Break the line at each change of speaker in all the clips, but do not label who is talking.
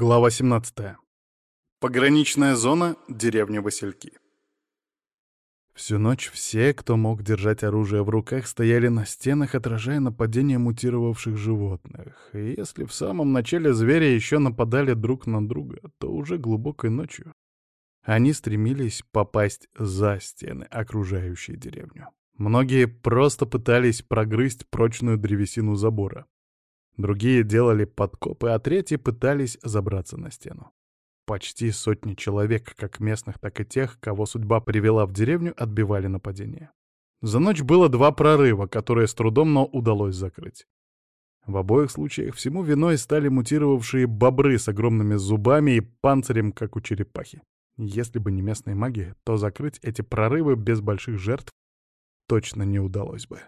Глава 17. Пограничная зона, деревня Васильки. Всю ночь все, кто мог держать оружие в руках, стояли на стенах, отражая нападения мутировавших животных. И если в самом начале звери еще нападали друг на друга, то уже глубокой ночью они стремились попасть за стены, окружающие деревню. Многие просто пытались прогрызть прочную древесину забора. Другие делали подкопы, а третьи пытались забраться на стену. Почти сотни человек, как местных, так и тех, кого судьба привела в деревню, отбивали нападение. За ночь было два прорыва, которые с трудом, но удалось закрыть. В обоих случаях всему виной стали мутировавшие бобры с огромными зубами и панцирем, как у черепахи. Если бы не местные маги, то закрыть эти прорывы без больших жертв точно не удалось бы.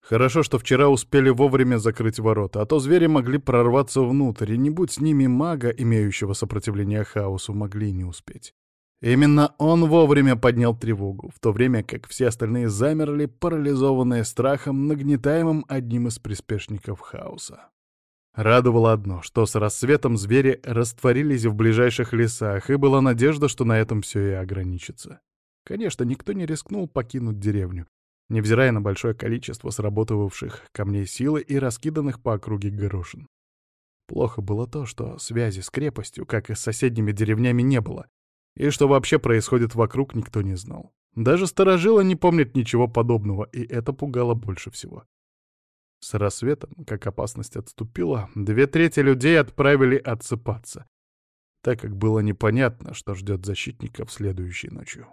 Хорошо, что вчера успели вовремя закрыть ворота, а то звери могли прорваться внутрь, и не будь с ними мага, имеющего сопротивление хаосу, могли не успеть. Именно он вовремя поднял тревогу, в то время как все остальные замерли, парализованные страхом, нагнетаемым одним из приспешников хаоса. Радовало одно, что с рассветом звери растворились в ближайших лесах, и была надежда, что на этом все и ограничится. Конечно, никто не рискнул покинуть деревню, невзирая на большое количество сработавших камней силы и раскиданных по округе горошин. Плохо было то, что связи с крепостью, как и с соседними деревнями, не было, и что вообще происходит вокруг, никто не знал. Даже старожилы не помнят ничего подобного, и это пугало больше всего. С рассветом, как опасность отступила, две трети людей отправили отсыпаться, так как было непонятно, что ждет защитников следующей ночью.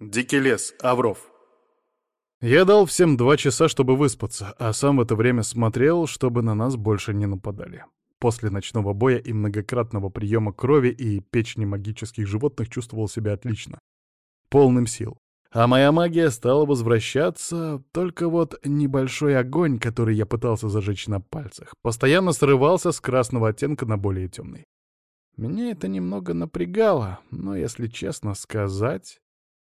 Дикий лес, Авров. Я дал всем два часа, чтобы выспаться, а сам в это время смотрел, чтобы на нас больше не нападали. После ночного боя и многократного приема крови и печени магических животных чувствовал себя отлично. Полным сил. А моя магия стала возвращаться, только вот небольшой огонь, который я пытался зажечь на пальцах, постоянно срывался с красного оттенка на более темный. Меня это немного напрягало, но, если честно сказать,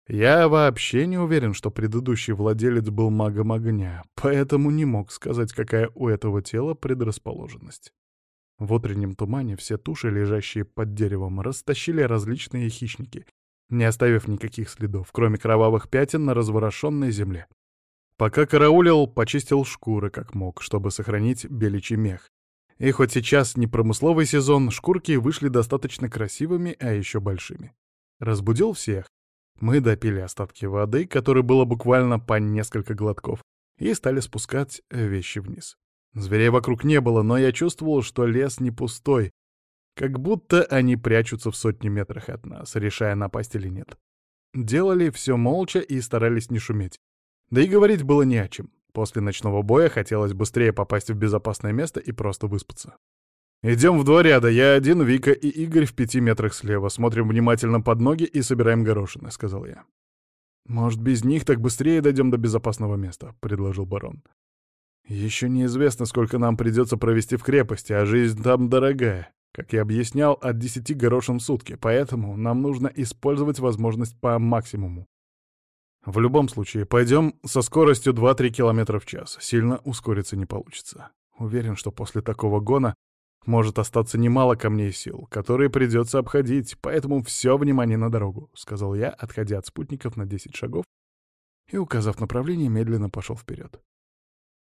я вообще не уверен, что предыдущий владелец был магом огня, поэтому не мог сказать, какая у этого тела предрасположенность. В утреннем тумане все туши, лежащие под деревом, растащили различные хищники, не оставив никаких следов, кроме кровавых пятен на разворошенной земле. Пока караулил, почистил шкуры как мог, чтобы сохранить беличий мех. И хоть сейчас не промысловый сезон, шкурки вышли достаточно красивыми, а еще большими. Разбудил всех, мы допили остатки воды, которой было буквально по несколько глотков, и стали спускать вещи вниз. Зверей вокруг не было, но я чувствовал, что лес не пустой, как будто они прячутся в сотни метрах от нас, решая, напасть или нет. Делали все молча и старались не шуметь. Да и говорить было не о чем. После ночного боя хотелось быстрее попасть в безопасное место и просто выспаться. Идем в два ряда, я один, Вика и Игорь в пяти метрах слева. Смотрим внимательно под ноги и собираем горошины, — сказал я. «Может, без них так быстрее дойдем до безопасного места», — предложил барон. «Еще неизвестно, сколько нам придется провести в крепости, а жизнь там дорогая. Как я объяснял, от десяти горошин в сутки, поэтому нам нужно использовать возможность по максимуму. В любом случае, пойдем со скоростью 2-3 км в час. Сильно ускориться не получится. Уверен, что после такого гона может остаться немало камней сил, которые придется обходить, поэтому все внимание на дорогу», — сказал я, отходя от спутников на 10 шагов и, указав направление, медленно пошел вперед.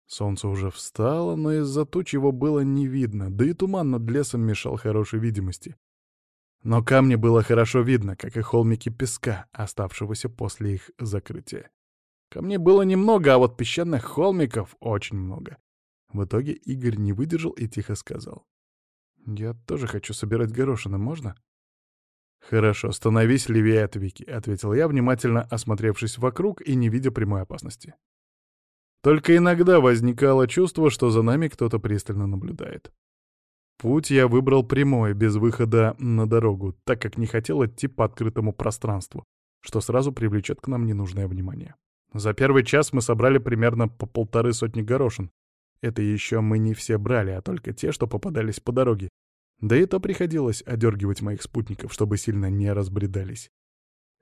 Солнце уже встало, но из-за туч его было не видно, да и туман над лесом мешал хорошей видимости. Но камни было хорошо видно, как и холмики песка, оставшегося после их закрытия. Камней было немного, а вот песчаных холмиков очень много. В итоге Игорь не выдержал и тихо сказал. «Я тоже хочу собирать горошины, можно?» «Хорошо, становись левее от Вики», — ответил я, внимательно осмотревшись вокруг и не видя прямой опасности. Только иногда возникало чувство, что за нами кто-то пристально наблюдает. Путь я выбрал прямой, без выхода на дорогу, так как не хотел идти по открытому пространству, что сразу привлечет к нам ненужное внимание. За первый час мы собрали примерно по полторы сотни горошин, это еще мы не все брали, а только те, что попадались по дороге. Да и то приходилось одергивать моих спутников, чтобы сильно не разбредались.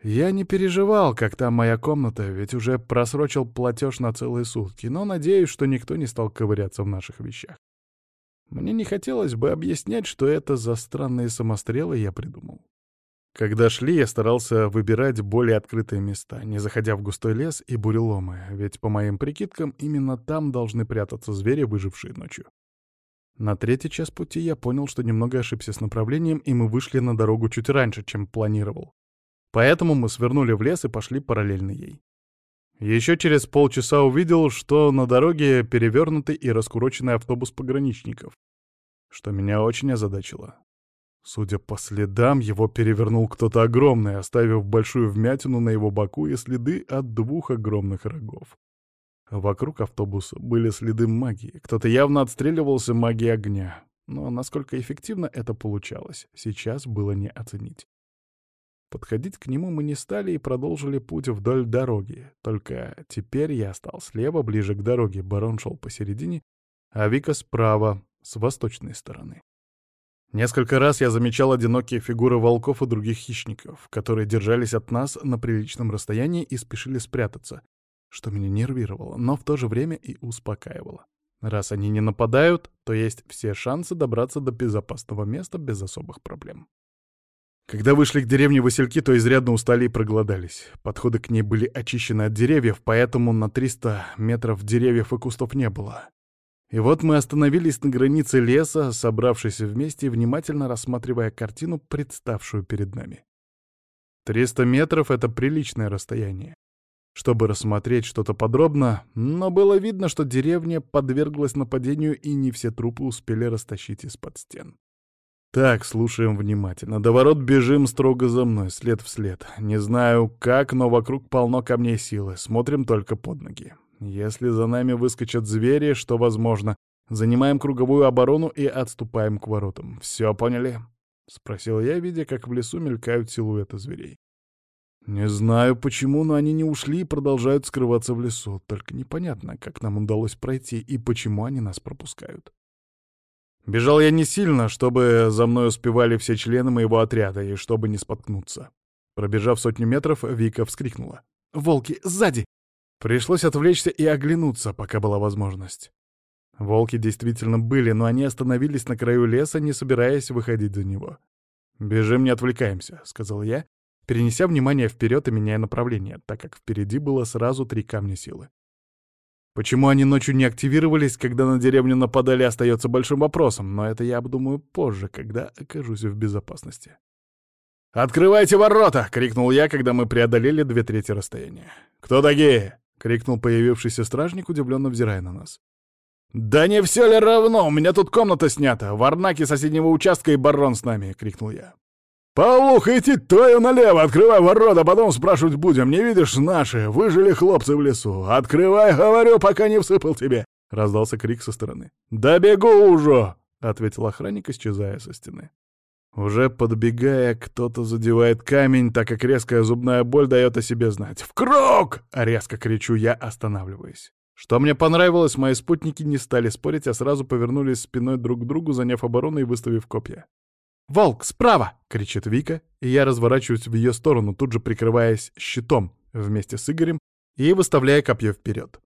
Я не переживал, как там моя комната, ведь уже просрочил платеж на целые сутки, но надеюсь, что никто не стал ковыряться в наших вещах. Мне не хотелось бы объяснять, что это за странные самострелы я придумал. Когда шли, я старался выбирать более открытые места, не заходя в густой лес и буреломы, ведь, по моим прикидкам, именно там должны прятаться звери, выжившие ночью. На третий час пути я понял, что немного ошибся с направлением, и мы вышли на дорогу чуть раньше, чем планировал. Поэтому мы свернули в лес и пошли параллельно ей. Еще через полчаса увидел, что на дороге перевернутый и раскуроченный автобус пограничников, что меня очень озадачило. Судя по следам, его перевернул кто-то огромный, оставив большую вмятину на его боку и следы от двух огромных рогов. Вокруг автобуса были следы магии. Кто-то явно отстреливался магией огня. Но насколько эффективно это получалось, сейчас было не оценить. Подходить к нему мы не стали и продолжили путь вдоль дороги. Только теперь я стал слева, ближе к дороге. Барон шел посередине, а Вика справа, с восточной стороны. Несколько раз я замечал одинокие фигуры волков и других хищников, которые держались от нас на приличном расстоянии и спешили спрятаться, что меня нервировало, но в то же время и успокаивало. Раз они не нападают, то есть все шансы добраться до безопасного места без особых проблем. Когда вышли к деревне Васильки, то изрядно устали и проголодались. Подходы к ней были очищены от деревьев, поэтому на 300 метров деревьев и кустов не было. И вот мы остановились на границе леса, собравшись вместе и внимательно рассматривая картину, представшую перед нами. 300 метров — это приличное расстояние. Чтобы рассмотреть что-то подробно, но было видно, что деревня подверглась нападению, и не все трупы успели растащить из-под стен. Так, слушаем внимательно. До ворот бежим строго за мной, след в след. Не знаю как, но вокруг полно камней силы. Смотрим только под ноги. Если за нами выскочат звери, что возможно, занимаем круговую оборону и отступаем к воротам. Все поняли? — спросил я, видя, как в лесу мелькают силуэты зверей. Не знаю почему, но они не ушли и продолжают скрываться в лесу. Только непонятно, как нам удалось пройти и почему они нас пропускают. Бежал я не сильно, чтобы за мной успевали все члены моего отряда и чтобы не споткнуться. Пробежав сотню метров, Вика вскрикнула. «Волки, сзади!» Пришлось отвлечься и оглянуться, пока была возможность. Волки действительно были, но они остановились на краю леса, не собираясь выходить за него. «Бежим, не отвлекаемся», — сказал я, перенеся внимание вперед и меняя направление, так как впереди было сразу три камня силы. Почему они ночью не активировались, когда на деревню нападали, остается большим вопросом, но это я обдумаю позже, когда окажусь в безопасности. «Открывайте ворота!» — крикнул я, когда мы преодолели две трети расстояния. «Кто такие?» — крикнул появившийся стражник, удивленно взирая на нас. «Да не все ли равно? У меня тут комната снята. Варнаки соседнего участка и барон с нами!» — крикнул я. «Павлуха, идти твою налево, открывай ворота, потом спрашивать будем, не видишь наши, выжили хлопцы в лесу. Открывай, говорю, пока не всыпал тебе!» — раздался крик со стороны. «Да бегу уже!» — ответил охранник, исчезая со стены. Уже подбегая, кто-то задевает камень, так как резкая зубная боль дает о себе знать. «В круг!» — резко кричу я, останавливаясь. Что мне понравилось, мои спутники не стали спорить, а сразу повернулись спиной друг к другу, заняв оборону и выставив копья. «Волк, справа!» — кричит Вика, и я разворачиваюсь в ее сторону, тут же прикрываясь щитом вместе с Игорем и выставляя копье вперед.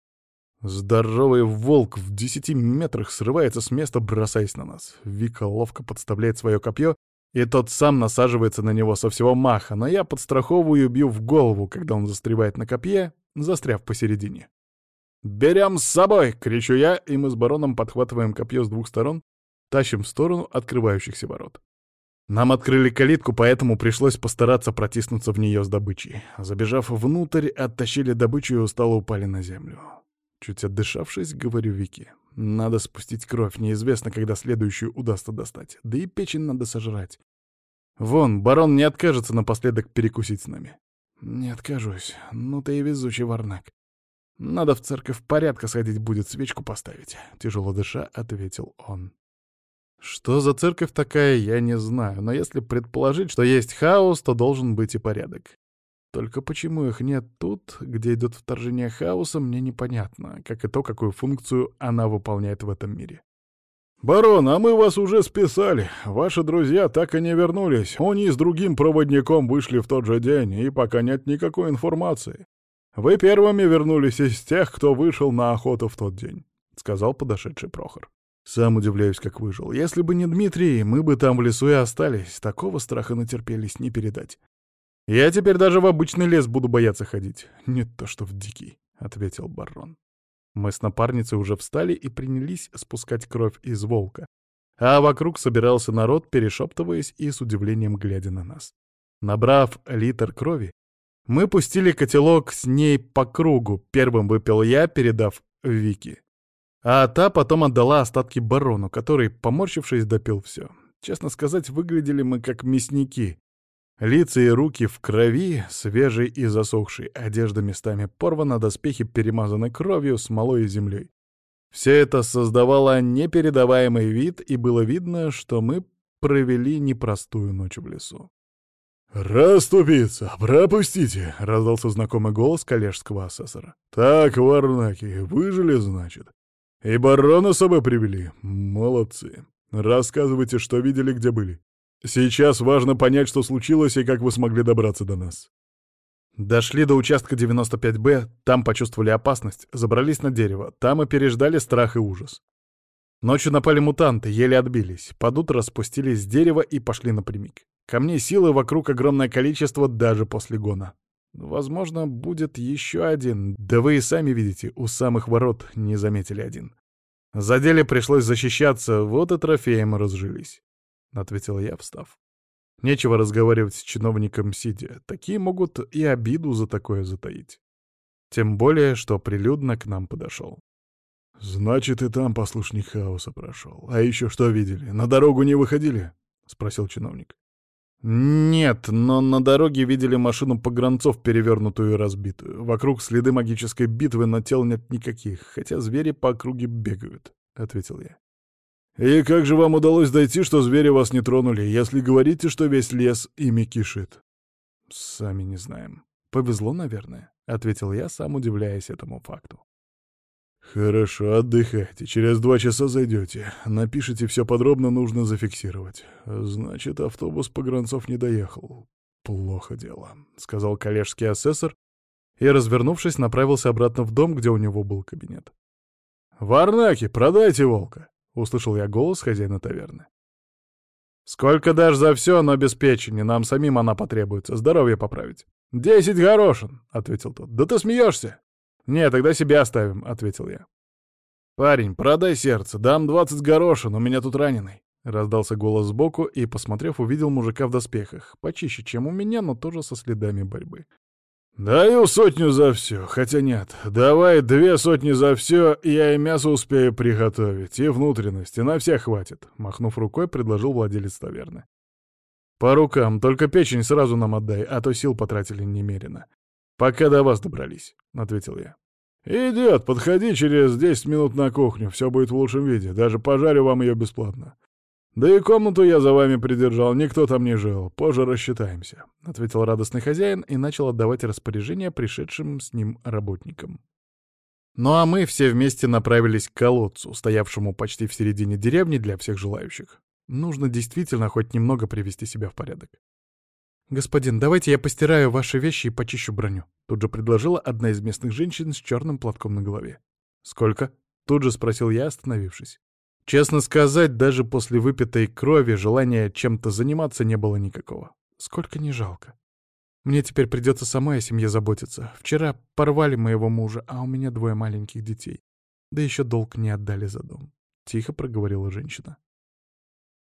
Здоровый волк в десяти метрах срывается с места, бросаясь на нас. Вика ловко подставляет свое копье, и тот сам насаживается на него со всего маха, но я подстраховываю и бью в голову, когда он застревает на копье, застряв посередине. «Берем с собой!» — кричу я, и мы с бароном подхватываем копье с двух сторон, тащим в сторону открывающихся ворот. Нам открыли калитку, поэтому пришлось постараться протиснуться в нее с добычей. Забежав внутрь, оттащили добычу и устало упали на землю. Чуть отдышавшись, говорю Вики. Надо спустить кровь, неизвестно, когда следующую удастся достать. Да и печень надо сожрать. Вон, барон не откажется напоследок перекусить с нами. Не откажусь. Ну ты и везучий варнак. Надо в церковь порядка сходить будет, свечку поставить. Тяжело дыша, ответил он. Что за церковь такая, я не знаю, но если предположить, что есть хаос, то должен быть и порядок. Только почему их нет тут, где идет вторжение хаоса, мне непонятно, как и то, какую функцию она выполняет в этом мире. «Барон, а мы вас уже списали. Ваши друзья так и не вернулись. Они с другим проводником вышли в тот же день, и пока нет никакой информации. Вы первыми вернулись из тех, кто вышел на охоту в тот день», — сказал подошедший Прохор. «Сам удивляюсь, как выжил. Если бы не Дмитрий, мы бы там в лесу и остались. Такого страха натерпелись не передать. Я теперь даже в обычный лес буду бояться ходить. Не то что в дикий», — ответил барон. Мы с напарницей уже встали и принялись спускать кровь из волка. А вокруг собирался народ, перешептываясь и с удивлением глядя на нас. Набрав литр крови, мы пустили котелок с ней по кругу. Первым выпил я, передав Вики. А та потом отдала остатки барону, который, поморщившись, допил все. Честно сказать, выглядели мы как мясники. Лица и руки в крови, свежей и засохшей, одежда местами порвана, доспехи перемазаны кровью, смолой и землей. Все это создавало непередаваемый вид, и было видно, что мы провели непростую ночь в лесу. «Раступиться! Пропустите!» — раздался знакомый голос коллежского асессора. «Так, варнаки, выжили, значит. И барона с собой привели. Молодцы. Рассказывайте, что видели, где были. Сейчас важно понять, что случилось и как вы смогли добраться до нас. Дошли до участка 95Б, там почувствовали опасность, забрались на дерево, там и переждали страх и ужас. Ночью напали мутанты, еле отбились. Под утро спустились с дерева и пошли напрямик. Камней силы вокруг огромное количество даже после гона. Возможно, будет еще один. Да вы и сами видите, у самых ворот не заметили один. За деле пришлось защищаться, вот и трофеем разжились. — ответил я, встав. Нечего разговаривать с чиновником сидя. Такие могут и обиду за такое затаить. Тем более, что прилюдно к нам подошел. «Значит, и там послушник хаоса прошел. А еще что видели? На дорогу не выходили?» — спросил чиновник. «Нет, но на дороге видели машину погранцов, перевернутую и разбитую. Вокруг следы магической битвы, но тел нет никаких, хотя звери по округе бегают», — ответил я. «И как же вам удалось дойти, что звери вас не тронули, если говорите, что весь лес ими кишит?» «Сами не знаем. Повезло, наверное», — ответил я, сам удивляясь этому факту. «Хорошо, отдыхайте. Через два часа зайдете. Напишите все подробно, нужно зафиксировать. Значит, автобус погранцов не доехал. Плохо дело», — сказал коллежский асессор и, развернувшись, направился обратно в дом, где у него был кабинет. «Варнаки, продайте волка!» Услышал я голос хозяина таверны. «Сколько дашь за все, но без печени, нам самим она потребуется, здоровье поправить». «Десять горошин», — ответил тот. «Да ты смеешься?» «Не, тогда себе оставим», — ответил я. «Парень, продай сердце, дам двадцать горошин, у меня тут раненый». Раздался голос сбоку, и, посмотрев, увидел мужика в доспехах, почище, чем у меня, но тоже со следами борьбы. «Даю сотню за все, хотя нет. Давай две сотни за все, я и мясо успею приготовить, и внутренности, на всех хватит», — махнув рукой, предложил владелец таверны. «По рукам, только печень сразу нам отдай, а то сил потратили немерено. Пока до вас добрались», — ответил я. «Идет, подходи через десять минут на кухню, все будет в лучшем виде, даже пожарю вам ее бесплатно. «Да и комнату я за вами придержал, никто там не жил. Позже рассчитаемся», — ответил радостный хозяин и начал отдавать распоряжения пришедшим с ним работникам. Ну а мы все вместе направились к колодцу, стоявшему почти в середине деревни для всех желающих. Нужно действительно хоть немного привести себя в порядок. «Господин, давайте я постираю ваши вещи и почищу броню», — тут же предложила одна из местных женщин с черным платком на голове. «Сколько?» — тут же спросил я, остановившись. Честно сказать, даже после выпитой крови желания чем-то заниматься не было никакого. Сколько не жалко. Мне теперь придется самой о семье заботиться. Вчера порвали моего мужа, а у меня двое маленьких детей. Да еще долг не отдали за дом. Тихо проговорила женщина.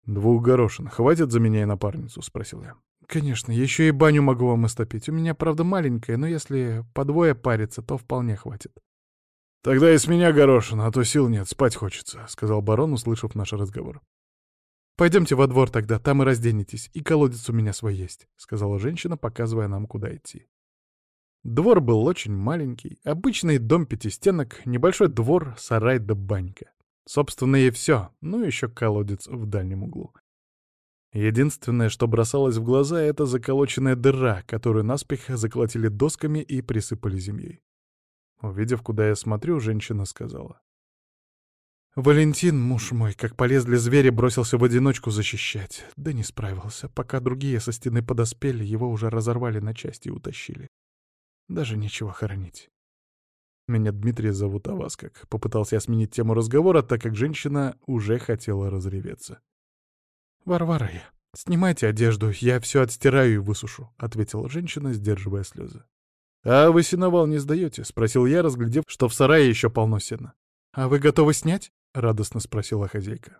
«Двух горошин. Хватит за меня и напарницу?» — спросил я. «Конечно, еще и баню могу вам истопить. У меня, правда, маленькая, но если по двое париться, то вполне хватит». «Тогда и с меня горошина, а то сил нет, спать хочется», — сказал барон, услышав наш разговор. «Пойдемте во двор тогда, там и разденетесь, и колодец у меня свой есть», — сказала женщина, показывая нам, куда идти. Двор был очень маленький, обычный дом пятистенок, небольшой двор, сарай да банька. Собственно, и все, ну еще колодец в дальнем углу. Единственное, что бросалось в глаза, — это заколоченная дыра, которую наспех заколотили досками и присыпали землей. Увидев, куда я смотрю, женщина сказала. Валентин, муж мой, как полезли звери, бросился в одиночку защищать. Да не справился. Пока другие со стены подоспели, его уже разорвали на части и утащили. Даже нечего хоронить. Меня Дмитрий зовут, а вас как? Попытался я сменить тему разговора, так как женщина уже хотела разреветься. «Варвара я. Снимайте одежду, я все отстираю и высушу», — ответила женщина, сдерживая слезы. «А вы сеновал не сдаете?» — спросил я, разглядев, что в сарае еще полно сена. «А вы готовы снять?» — радостно спросила хозяйка.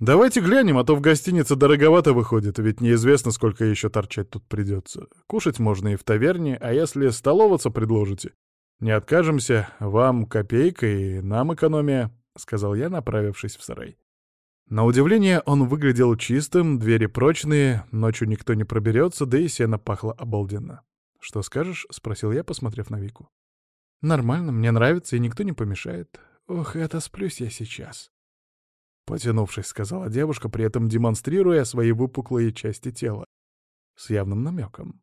«Давайте глянем, а то в гостинице дороговато выходит, ведь неизвестно, сколько еще торчать тут придется. Кушать можно и в таверне, а если столоваться предложите, не откажемся, вам копейка и нам экономия», — сказал я, направившись в сарай. На удивление он выглядел чистым, двери прочные, ночью никто не проберется, да и сено пахло обалденно. «Что скажешь?» — спросил я, посмотрев на Вику. «Нормально, мне нравится, и никто не помешает. Ох, это сплюсь я сейчас». Потянувшись, сказала девушка, при этом демонстрируя свои выпуклые части тела. С явным намеком.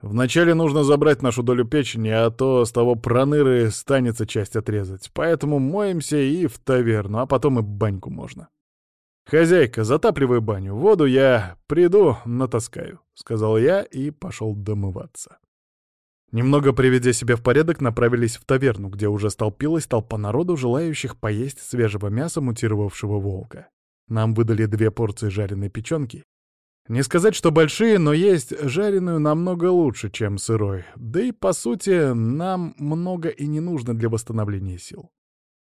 «Вначале нужно забрать нашу долю печени, а то с того проныры станется часть отрезать. Поэтому моемся и в таверну, а потом и баньку можно». «Хозяйка, затапливай баню, воду я приду, натаскаю», — сказал я и пошел домываться. Немного приведя себя в порядок, направились в таверну, где уже столпилась толпа народу, желающих поесть свежего мяса мутировавшего волка. Нам выдали две порции жареной печенки. Не сказать, что большие, но есть жареную намного лучше, чем сырой. Да и, по сути, нам много и не нужно для восстановления сил.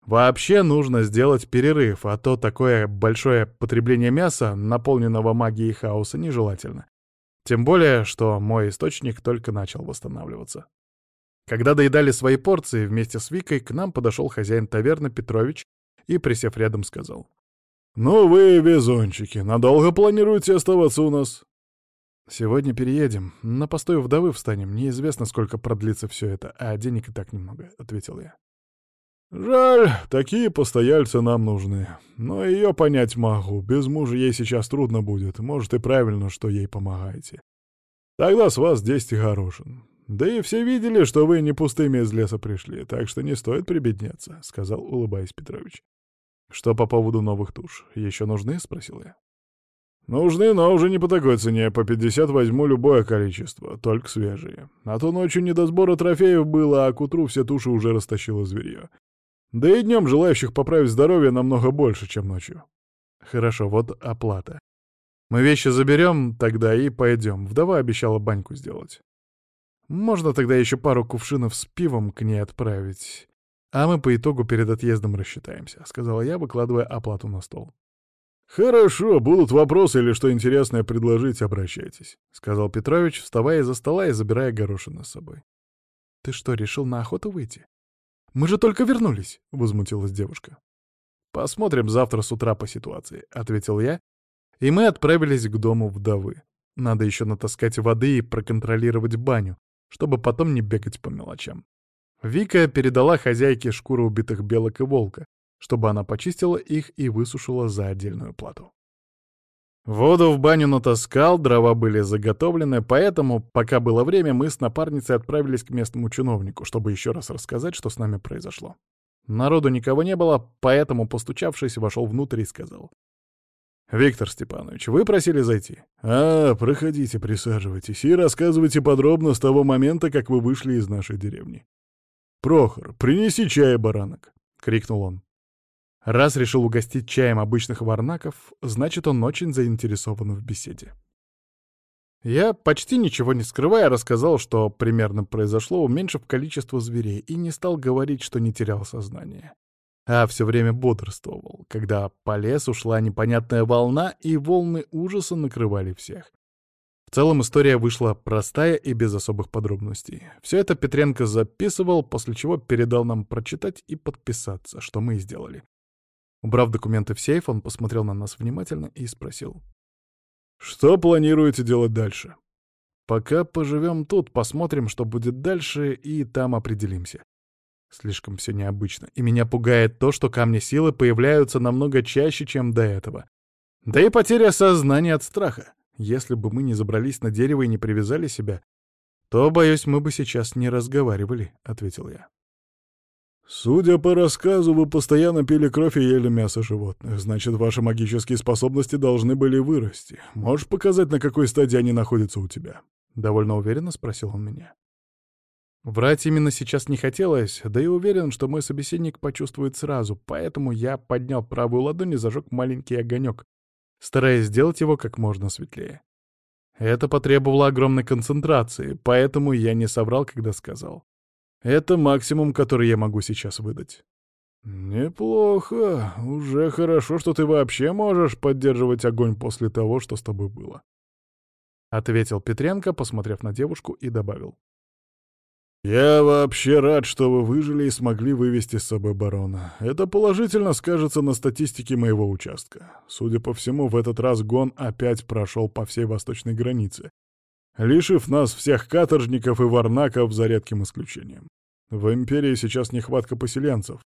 Вообще нужно сделать перерыв, а то такое большое потребление мяса, наполненного магией хаоса, нежелательно. Тем более, что мой источник только начал восстанавливаться. Когда доедали свои порции, вместе с Викой к нам подошел хозяин таверны Петрович и, присев рядом, сказал. «Ну вы, везунчики, надолго планируете оставаться у нас?» «Сегодня переедем. На постой вдовы встанем. Неизвестно, сколько продлится все это, а денег и так немного», — ответил я. «Жаль, такие постояльцы нам нужны. Но ее понять могу. Без мужа ей сейчас трудно будет. Может, и правильно, что ей помогаете. Тогда с вас десять горошин. Да и все видели, что вы не пустыми из леса пришли, так что не стоит прибедняться», — сказал, улыбаясь Петрович. «Что по поводу новых туш? Еще нужны?» — спросил я. «Нужны, но уже не по такой цене. По пятьдесят возьму любое количество, только свежие. А то ночью не до сбора трофеев было, а к утру все туши уже растащило зверье. Да и днем желающих поправить здоровье намного больше, чем ночью. Хорошо, вот оплата. Мы вещи заберем тогда и пойдем. Вдова обещала баньку сделать. Можно тогда еще пару кувшинов с пивом к ней отправить. А мы по итогу перед отъездом рассчитаемся, — сказала я, выкладывая оплату на стол. «Хорошо, будут вопросы или что интересное предложить, обращайтесь», — сказал Петрович, вставая из-за стола и забирая горошины с собой. «Ты что, решил на охоту выйти?» Мы же только вернулись», — возмутилась девушка. «Посмотрим завтра с утра по ситуации», — ответил я, и мы отправились к дому вдовы. Надо еще натаскать воды и проконтролировать баню, чтобы потом не бегать по мелочам. Вика передала хозяйке шкуры убитых белок и волка, чтобы она почистила их и высушила за отдельную плату. Воду в баню натаскал, дрова были заготовлены, поэтому, пока было время, мы с напарницей отправились к местному чиновнику, чтобы еще раз рассказать, что с нами произошло. Народу никого не было, поэтому, постучавшись, вошел внутрь и сказал. «Виктор Степанович, вы просили зайти?» «А, проходите, присаживайтесь и рассказывайте подробно с того момента, как вы вышли из нашей деревни». «Прохор, принеси чай, баранок!» — крикнул он. Раз решил угостить чаем обычных варнаков, значит, он очень заинтересован в беседе. Я, почти ничего не скрывая, рассказал, что примерно произошло, уменьшив количество зверей, и не стал говорить, что не терял сознание. А все время бодрствовал, когда по лесу шла непонятная волна, и волны ужаса накрывали всех. В целом история вышла простая и без особых подробностей. Все это Петренко записывал, после чего передал нам прочитать и подписаться, что мы и сделали. Убрав документы в сейф, он посмотрел на нас внимательно и спросил. «Что планируете делать дальше?» «Пока поживем тут, посмотрим, что будет дальше, и там определимся. Слишком все необычно, и меня пугает то, что камни силы появляются намного чаще, чем до этого. Да и потеря сознания от страха. Если бы мы не забрались на дерево и не привязали себя, то, боюсь, мы бы сейчас не разговаривали», — ответил я. «Судя по рассказу, вы постоянно пили кровь и ели мясо животных. Значит, ваши магические способности должны были вырасти. Можешь показать, на какой стадии они находятся у тебя?» Довольно уверенно спросил он меня. Врать именно сейчас не хотелось, да и уверен, что мой собеседник почувствует сразу, поэтому я поднял правую ладонь и зажег маленький огонек, стараясь сделать его как можно светлее. Это потребовало огромной концентрации, поэтому я не соврал, когда сказал. Это максимум, который я могу сейчас выдать. «Неплохо. Уже хорошо, что ты вообще можешь поддерживать огонь после того, что с тобой было», — ответил Петренко, посмотрев на девушку, и добавил. «Я вообще рад, что вы выжили и смогли вывести с собой барона. Это положительно скажется на статистике моего участка. Судя по всему, в этот раз гон опять прошел по всей восточной границе, лишив нас всех каторжников и варнаков за редким исключением. В Империи сейчас нехватка поселенцев.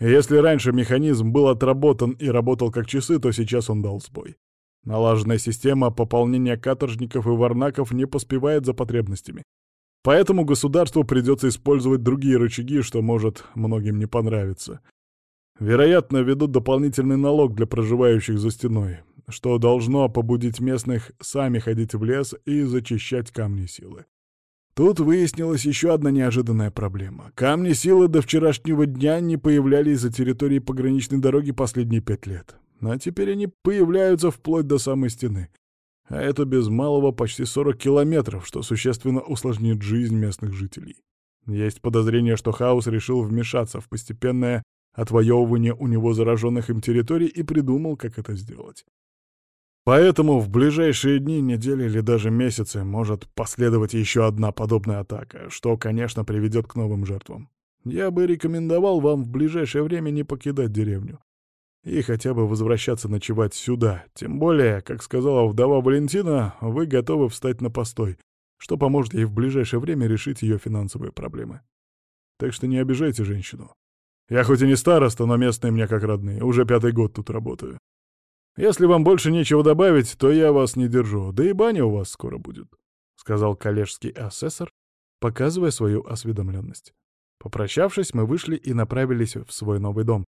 Если раньше механизм был отработан и работал как часы, то сейчас он дал сбой. Налаженная система пополнения каторжников и варнаков не поспевает за потребностями. Поэтому государству придется использовать другие рычаги, что может многим не понравиться. Вероятно, ведут дополнительный налог для проживающих за стеной, что должно побудить местных сами ходить в лес и зачищать камни силы. Тут выяснилась еще одна неожиданная проблема. Камни силы до вчерашнего дня не появлялись за территорией пограничной дороги последние пять лет. А теперь они появляются вплоть до самой стены. А это без малого почти 40 километров, что существенно усложнит жизнь местных жителей. Есть подозрение, что Хаус решил вмешаться в постепенное отвоевывание у него зараженных им территорий и придумал, как это сделать. Поэтому в ближайшие дни, недели или даже месяцы может последовать еще одна подобная атака, что, конечно, приведет к новым жертвам. Я бы рекомендовал вам в ближайшее время не покидать деревню и хотя бы возвращаться ночевать сюда. Тем более, как сказала вдова Валентина, вы готовы встать на постой, что поможет ей в ближайшее время решить ее финансовые проблемы. Так что не обижайте женщину. Я хоть и не староста, но местные мне как родные, уже пятый год тут работаю. Если вам больше нечего добавить, то я вас не держу, да и баня у вас скоро будет», — сказал коллежский асессор, показывая свою осведомленность. Попрощавшись, мы вышли и направились в свой новый дом,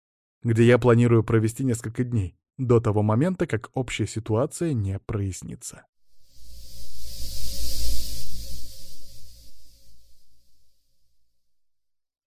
где я планирую провести несколько дней, до того момента, как общая ситуация не прояснится.